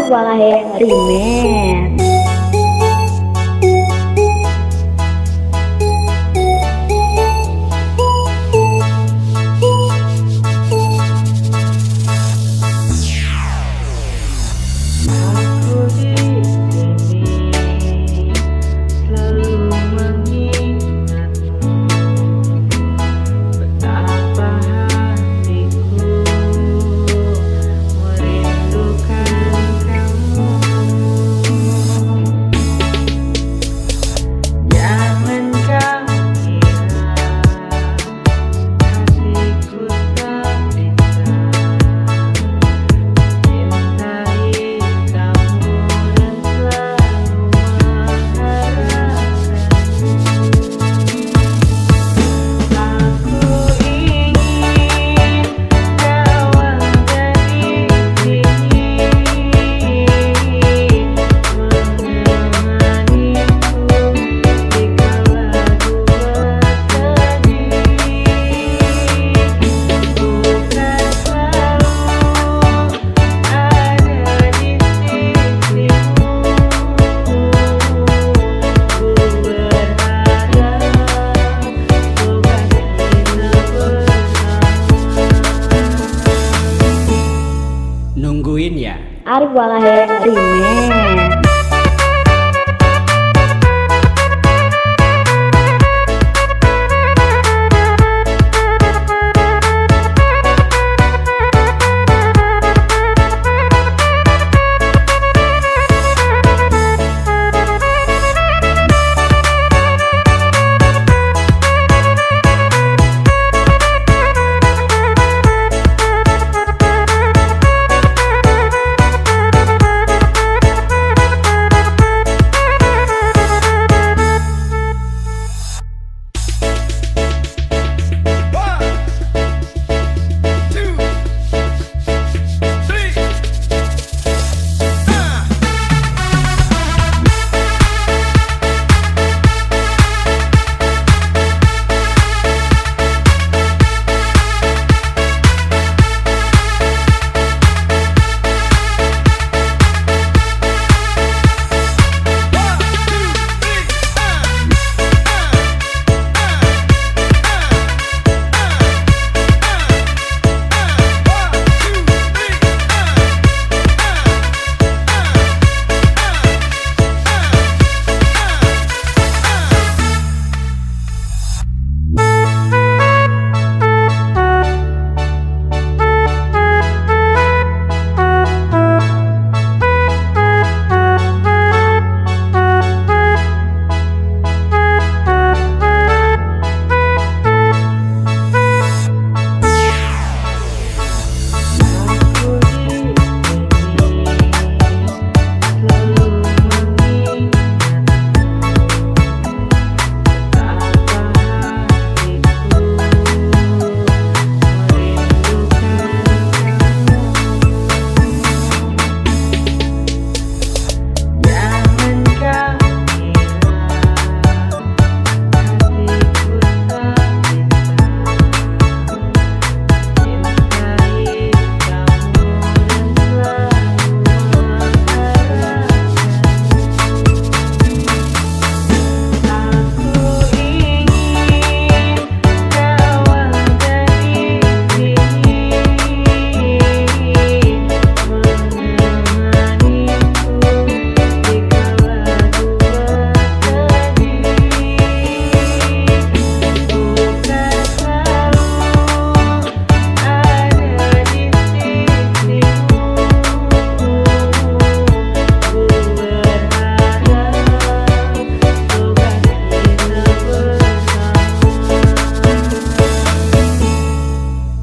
Arif Walahe Remix Nungguin ya? Arif Walahe Remix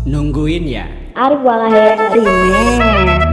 Nungguin ya? Arif Walahe Remix